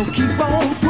So keep on pushing.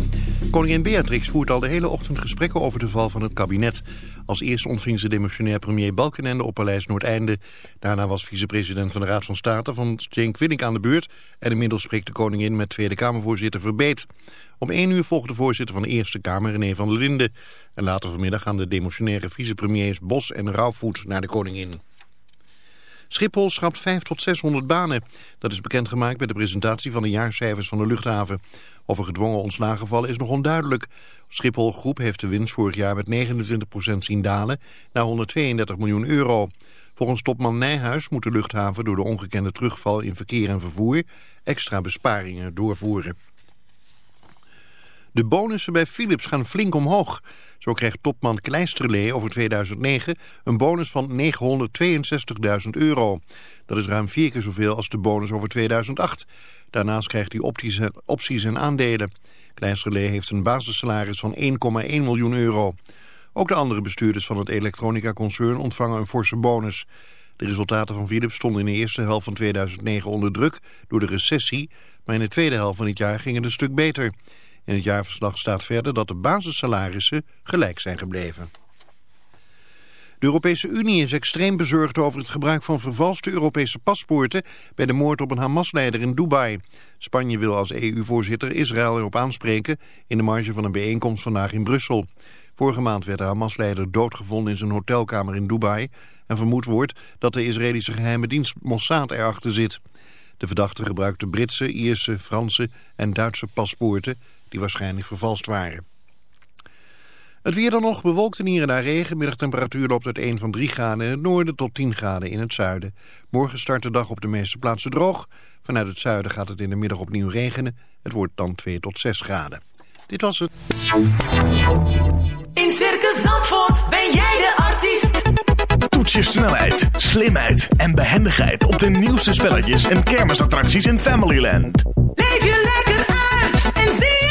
Koningin Beatrix voert al de hele ochtend gesprekken over de val van het kabinet. Als eerst ontving ze demissionair premier Balkenende op Paleis Noordeinde. Daarna was vicepresident van de Raad van State van Cenk Willink aan de beurt. En inmiddels spreekt de koningin met Tweede Kamervoorzitter Verbeet. Om één uur volgt de voorzitter van de Eerste Kamer, René van der Linden. En later vanmiddag gaan de demissionaire vicepremiers Bos en Rauwvoet naar de koningin. Schiphol schrapt 5 tot 600 banen. Dat is bekendgemaakt bij de presentatie van de jaarcijfers van de luchthaven. Of er gedwongen ontslagen vallen is nog onduidelijk. Schiphol Groep heeft de winst vorig jaar met 29% zien dalen naar 132 miljoen euro. Volgens topman Nijhuis moet de luchthaven door de ongekende terugval in verkeer en vervoer extra besparingen doorvoeren. De bonussen bij Philips gaan flink omhoog. Zo krijgt topman Kleisterlee over 2009 een bonus van 962.000 euro. Dat is ruim vier keer zoveel als de bonus over 2008. Daarnaast krijgt hij opties en, aandelen. Kleisterlee heeft een basissalaris van 1,1 miljoen euro. Ook de andere bestuurders van het elektronica-concern ontvangen een forse bonus. De resultaten van Philips stonden in de eerste helft van 2009 onder druk door de recessie, maar in de tweede helft van het jaar ging het een stuk beter. In het jaarverslag staat verder dat de basissalarissen gelijk zijn gebleven. De Europese Unie is extreem bezorgd over het gebruik van vervalste Europese paspoorten bij de moord op een Hamas-leider in Dubai. Spanje wil als EU-voorzitter Israël erop aanspreken in de marge van een bijeenkomst vandaag in Brussel. Vorige maand werd de Hamas-leider doodgevonden in zijn hotelkamer in Dubai en vermoed wordt dat de Israëlische geheime dienst Mossad erachter zit. De verdachte gebruikte Britse, Ierse, Franse en Duitse paspoorten die waarschijnlijk vervalst waren. Het weer dan nog bewolkt en hier en daar regen. Middagtemperatuur loopt uit 1 van 3 graden in het noorden tot 10 graden in het zuiden. Morgen start de dag op de meeste plaatsen droog. Vanuit het zuiden gaat het in de middag opnieuw regenen. Het wordt dan 2 tot 6 graden. Dit was het. In Circus Zandvoort ben jij de artiest. Toets je snelheid, slimheid en behendigheid op de nieuwste spelletjes en kermisattracties in Familyland. Leef je lekker uit en zie het zelf.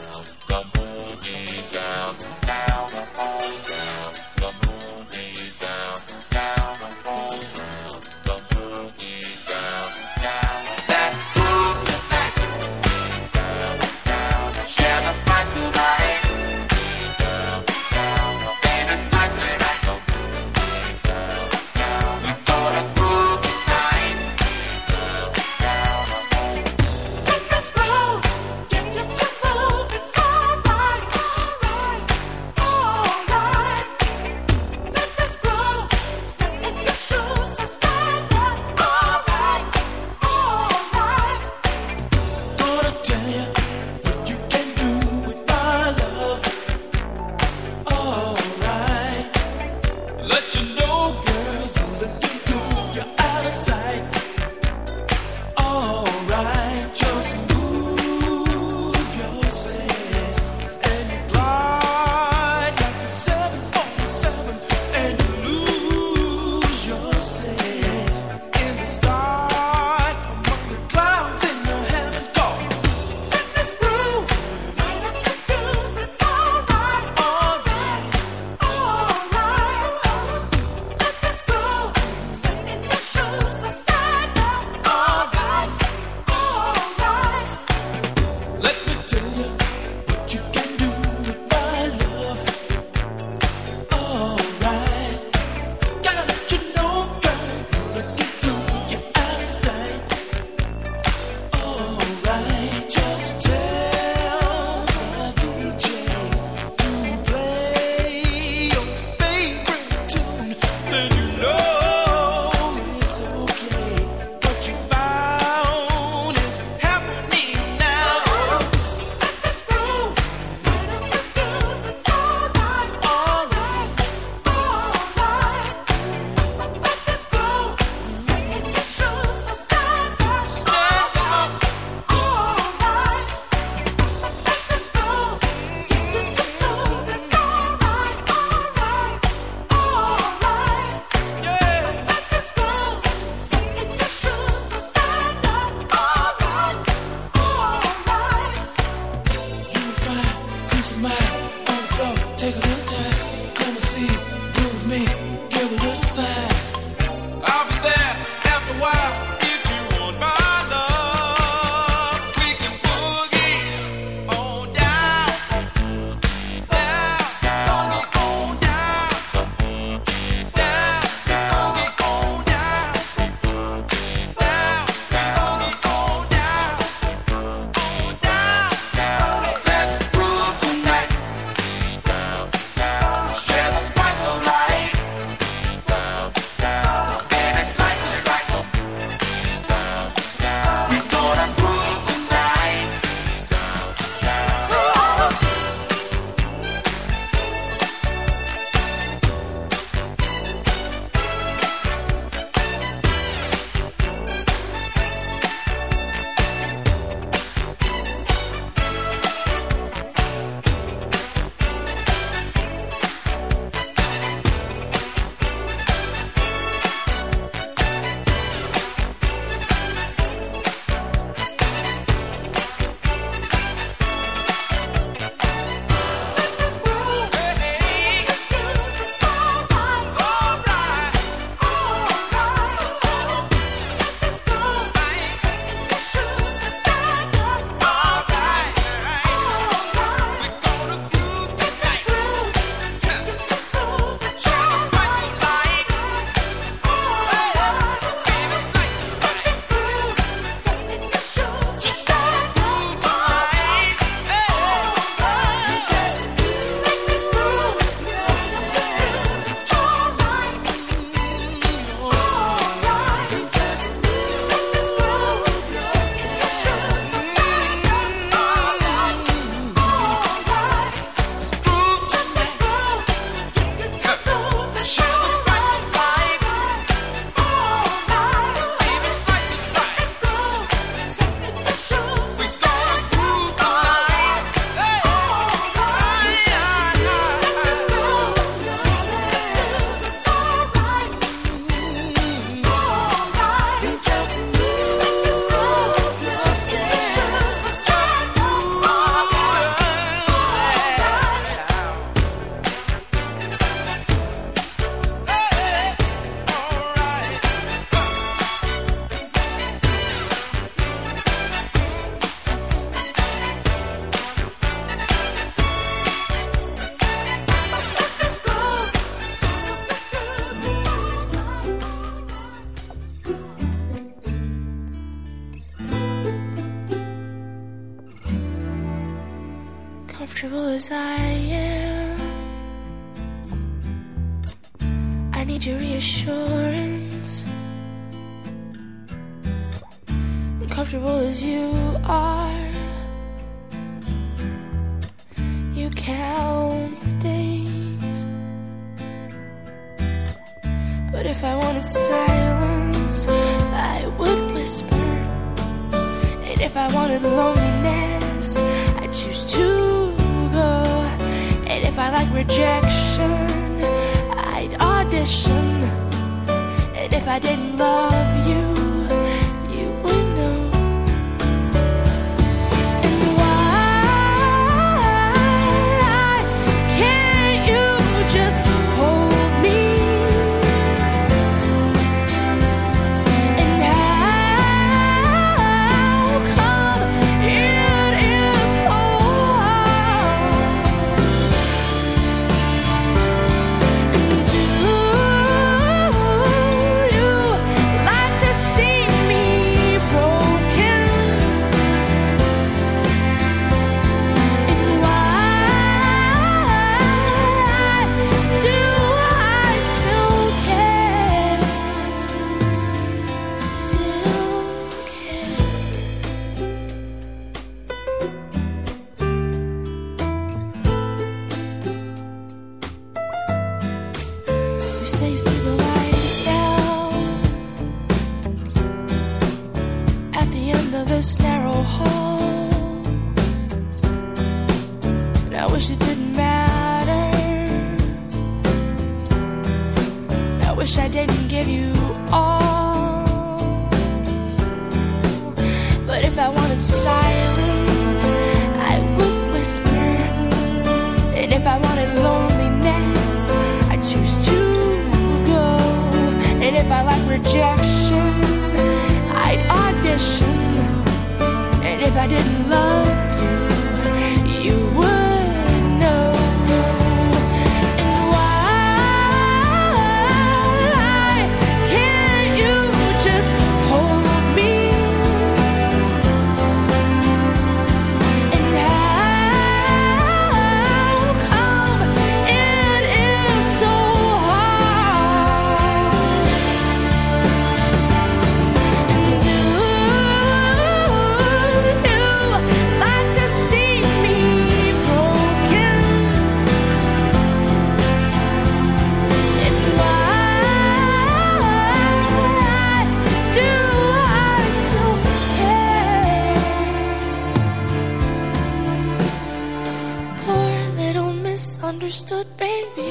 misunderstood, baby.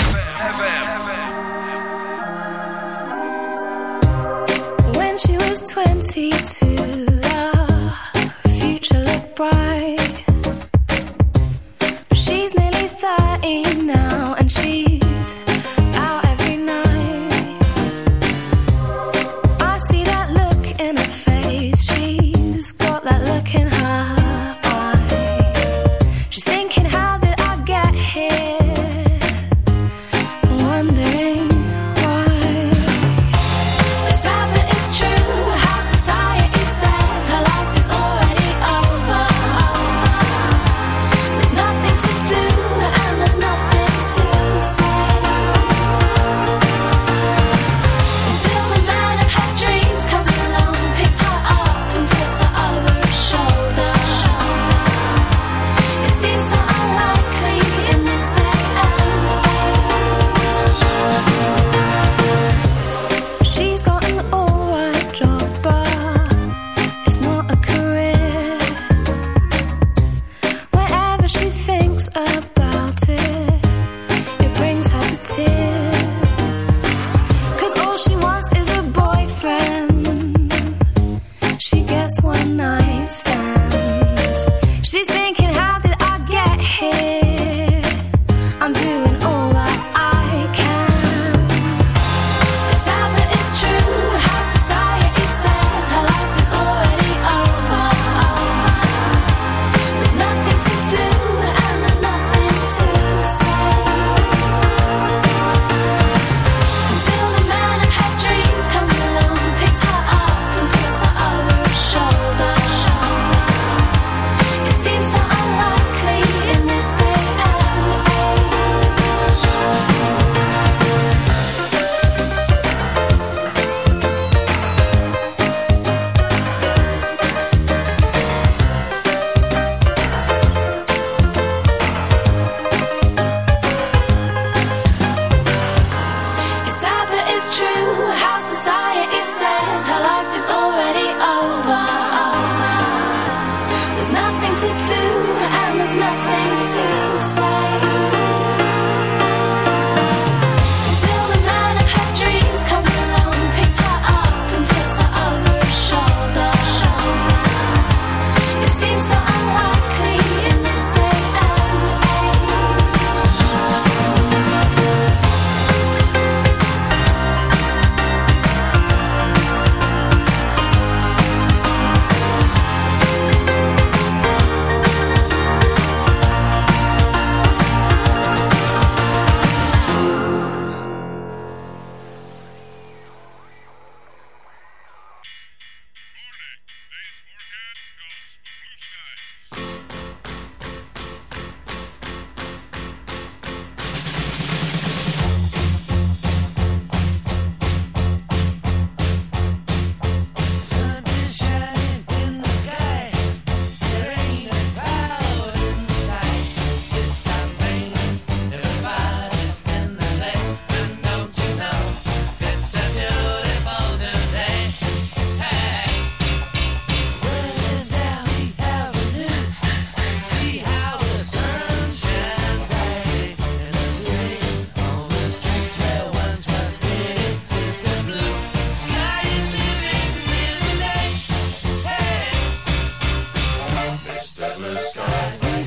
surprise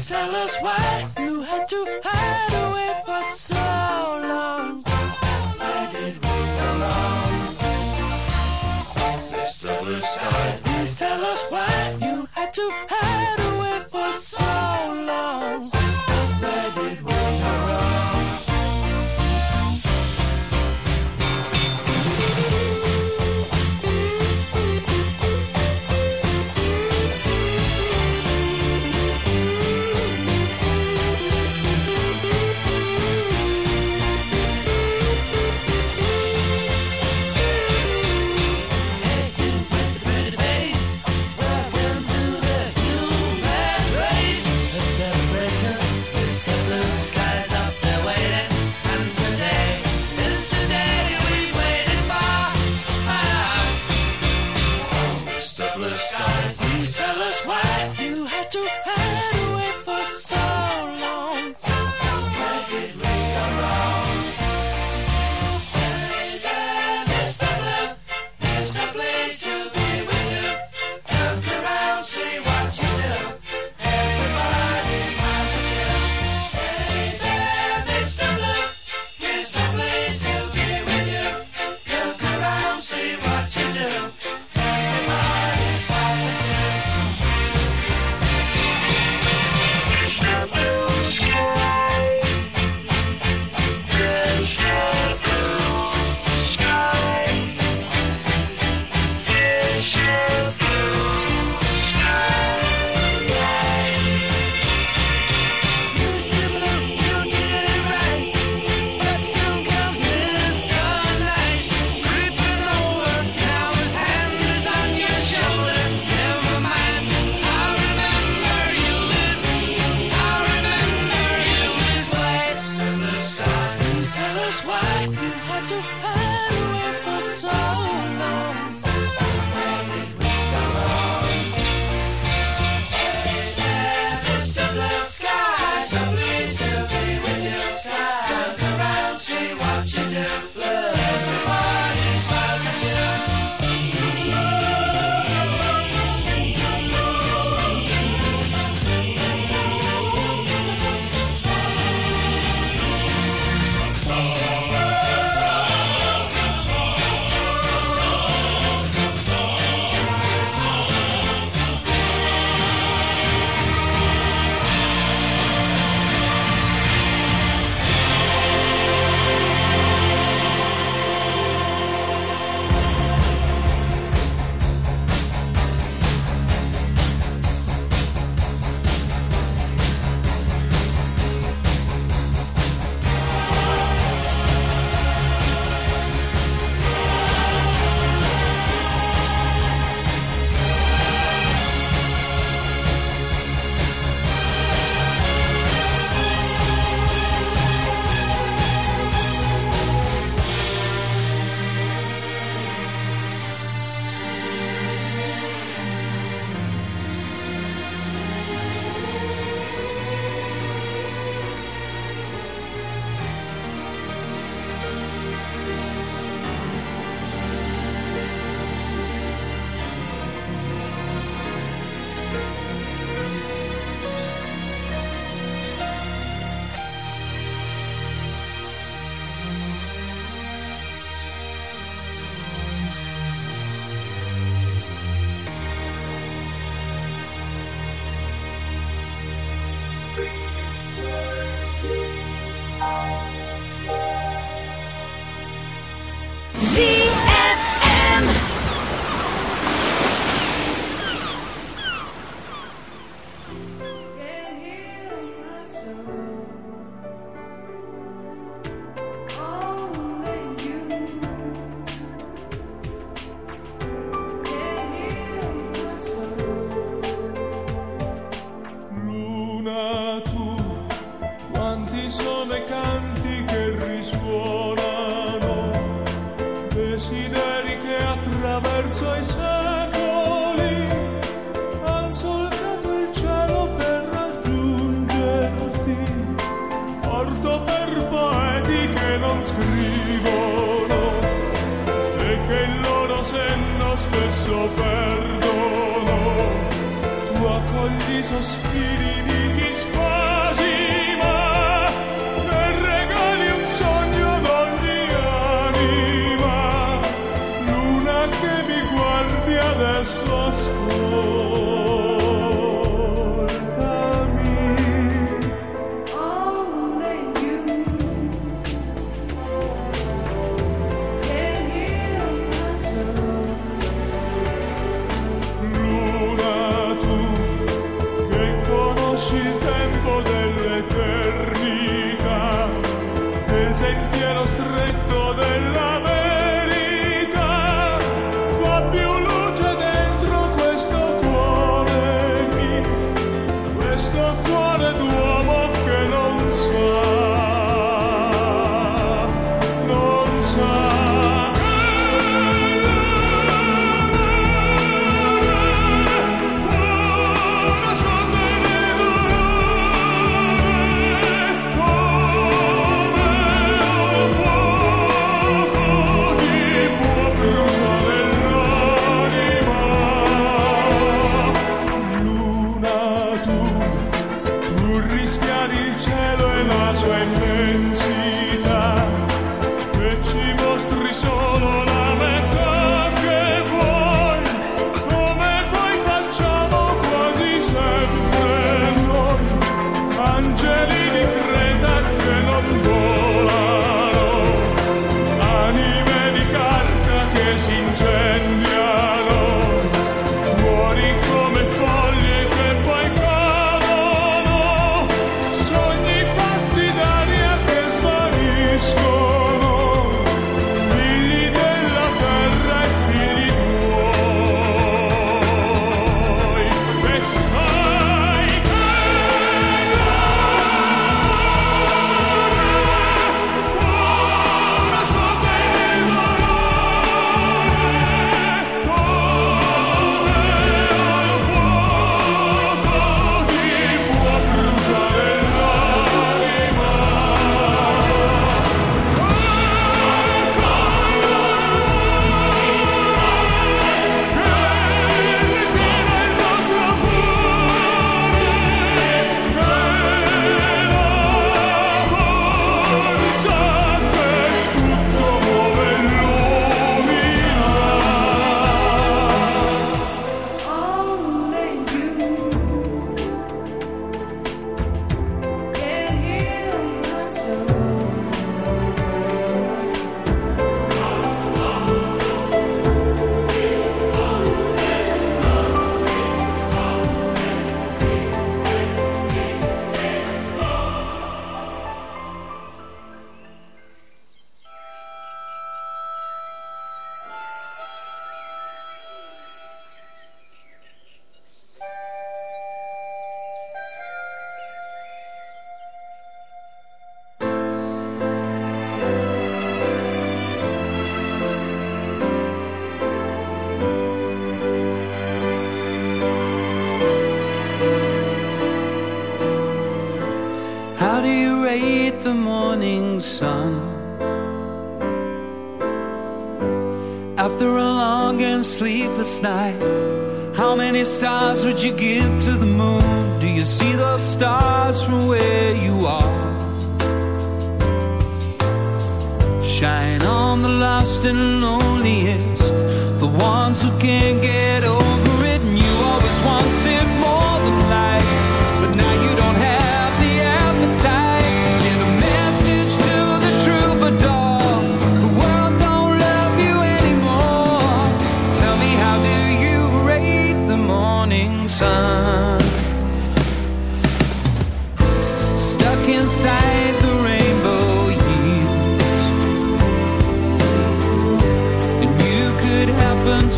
tell us why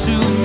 to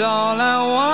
all I wanted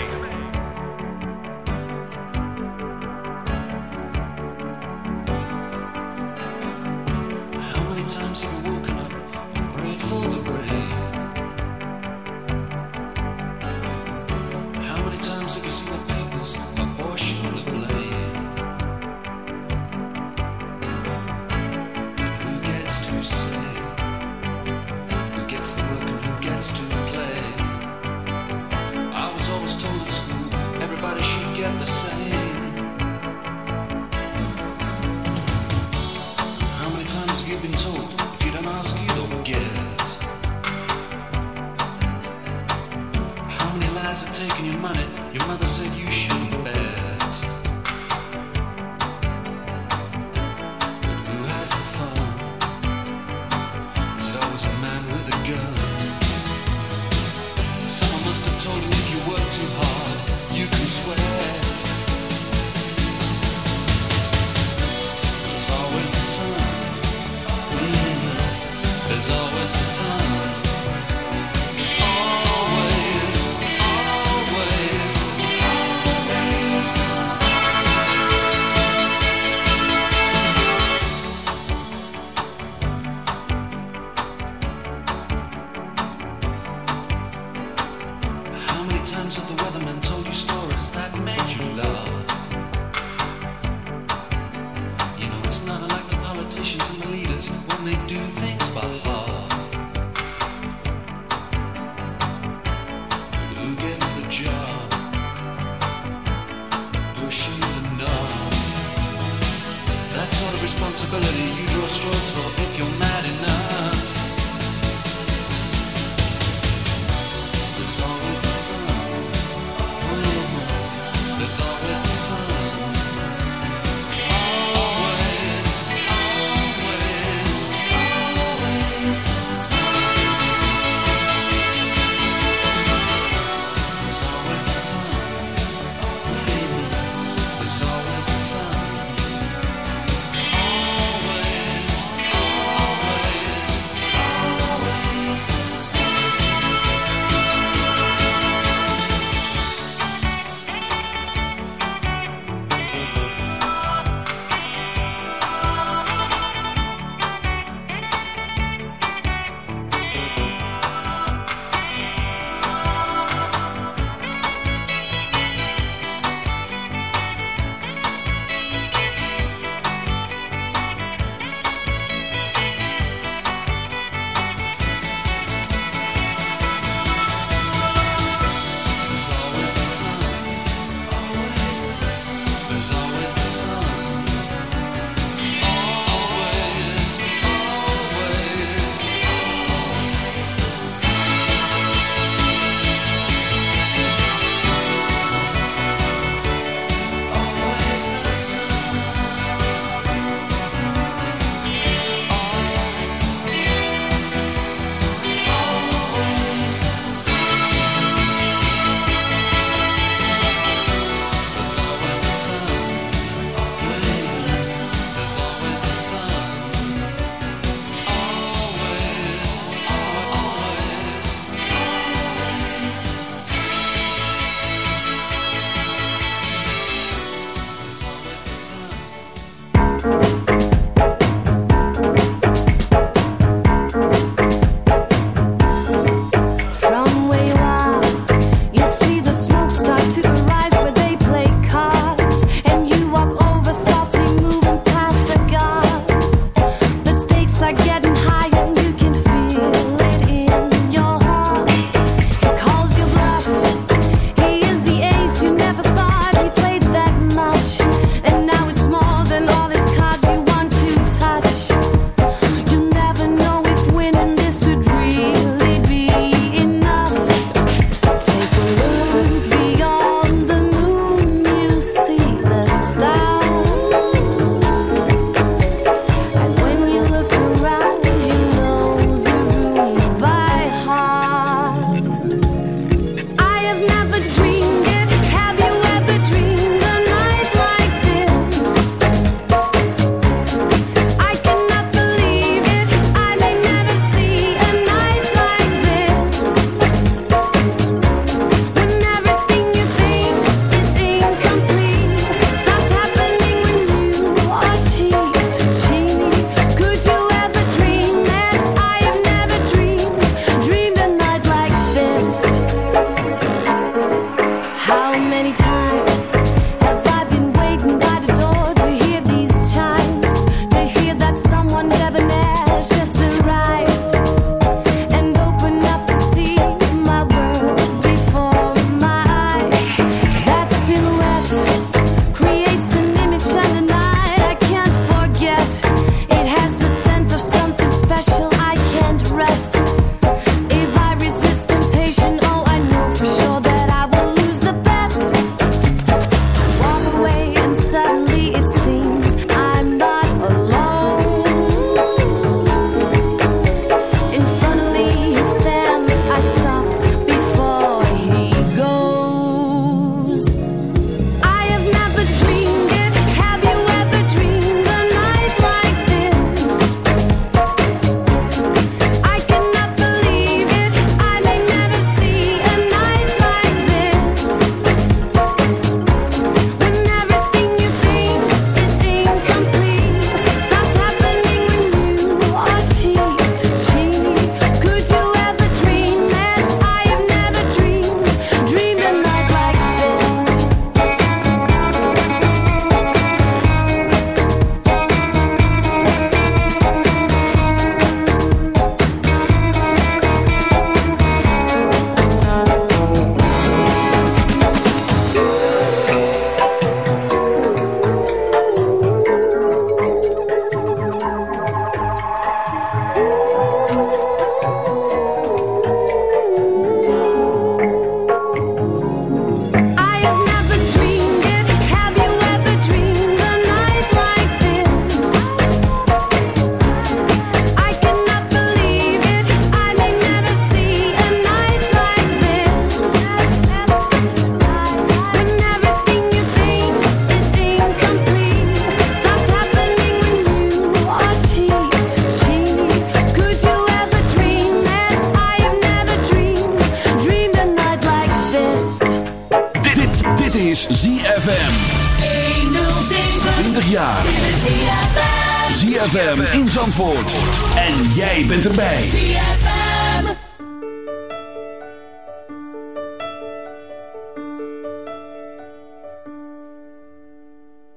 ZFM in Zandvoort. En jij bent erbij. ZFM.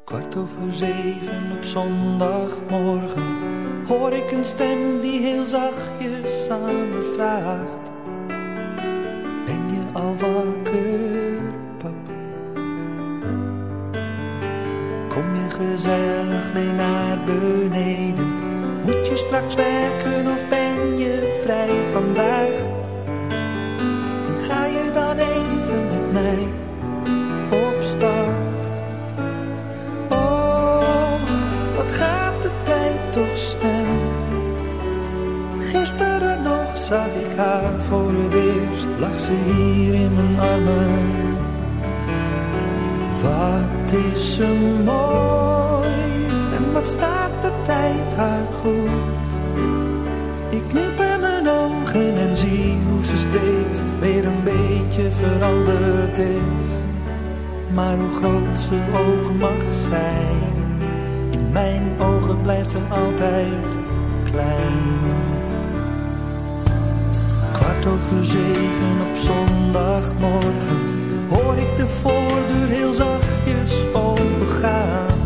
Kwart over zeven op zondagmorgen hoor ik een stem die heel zachtjes aan me vraagt back and off Maar hoe groot ze ook mag zijn, in mijn ogen blijft ze altijd klein. Kwart over zeven op zondagmorgen hoor ik de voordeur heel zachtjes opengaan.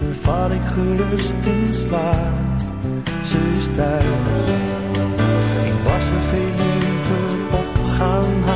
Dan val ik gerust in slaap, ze is thuis. Ik was er veel liever op gaan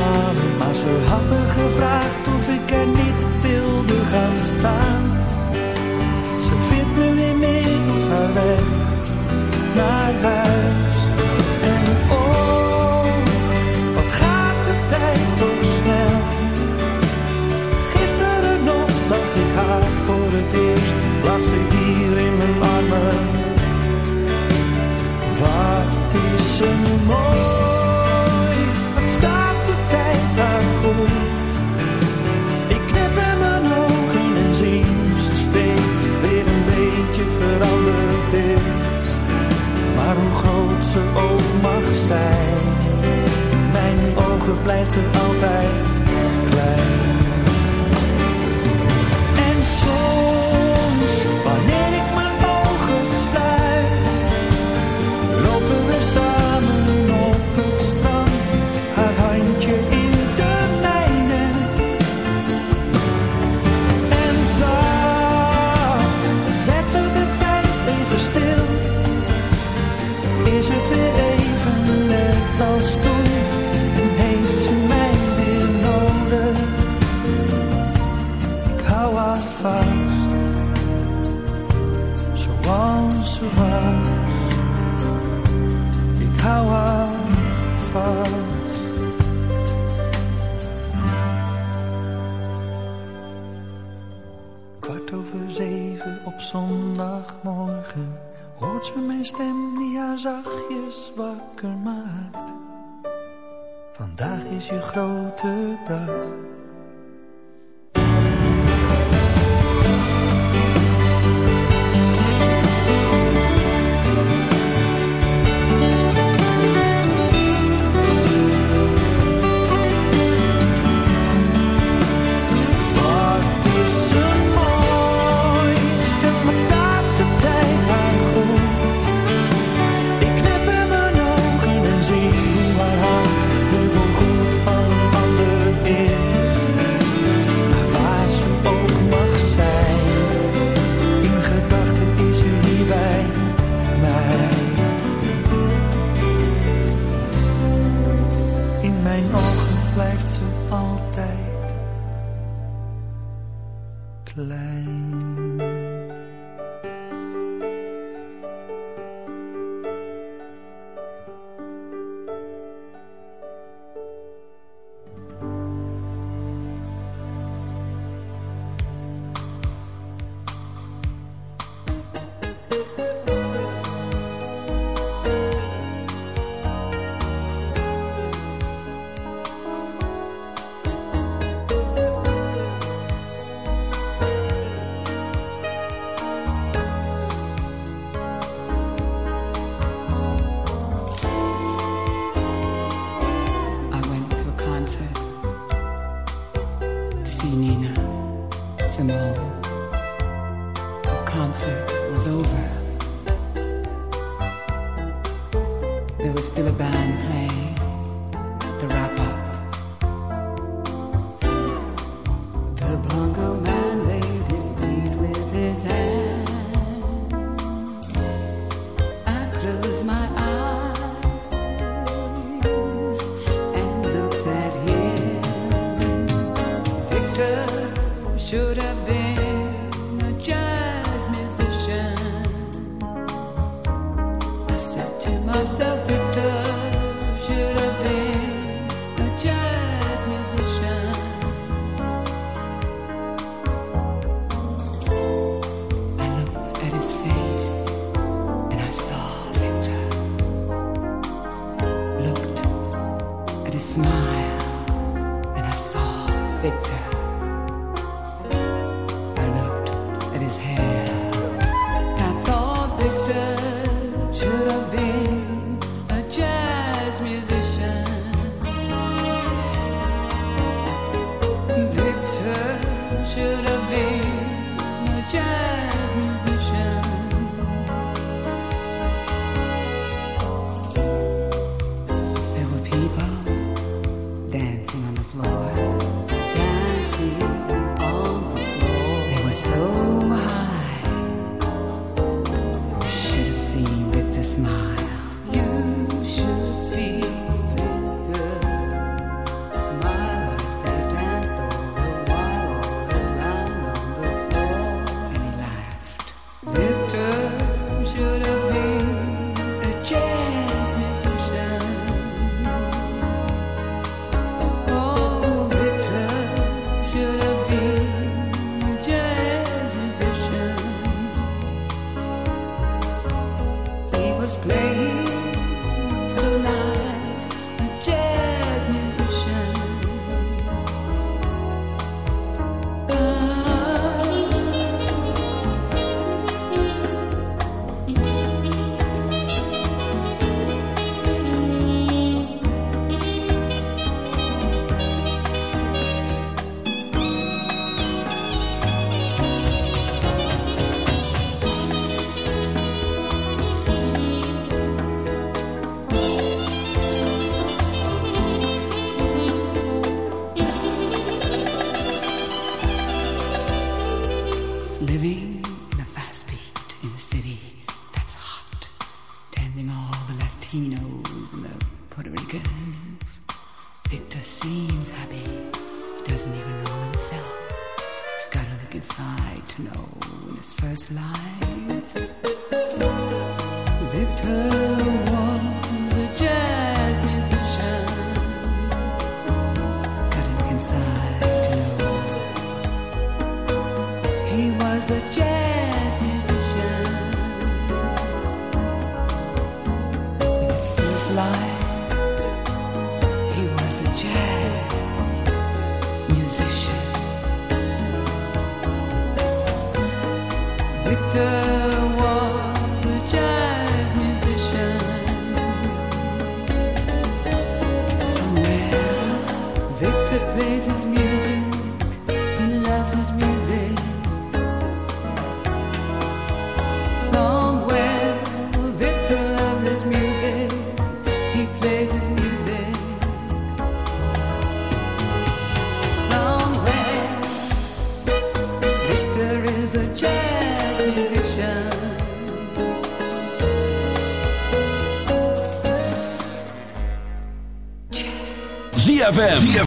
should have been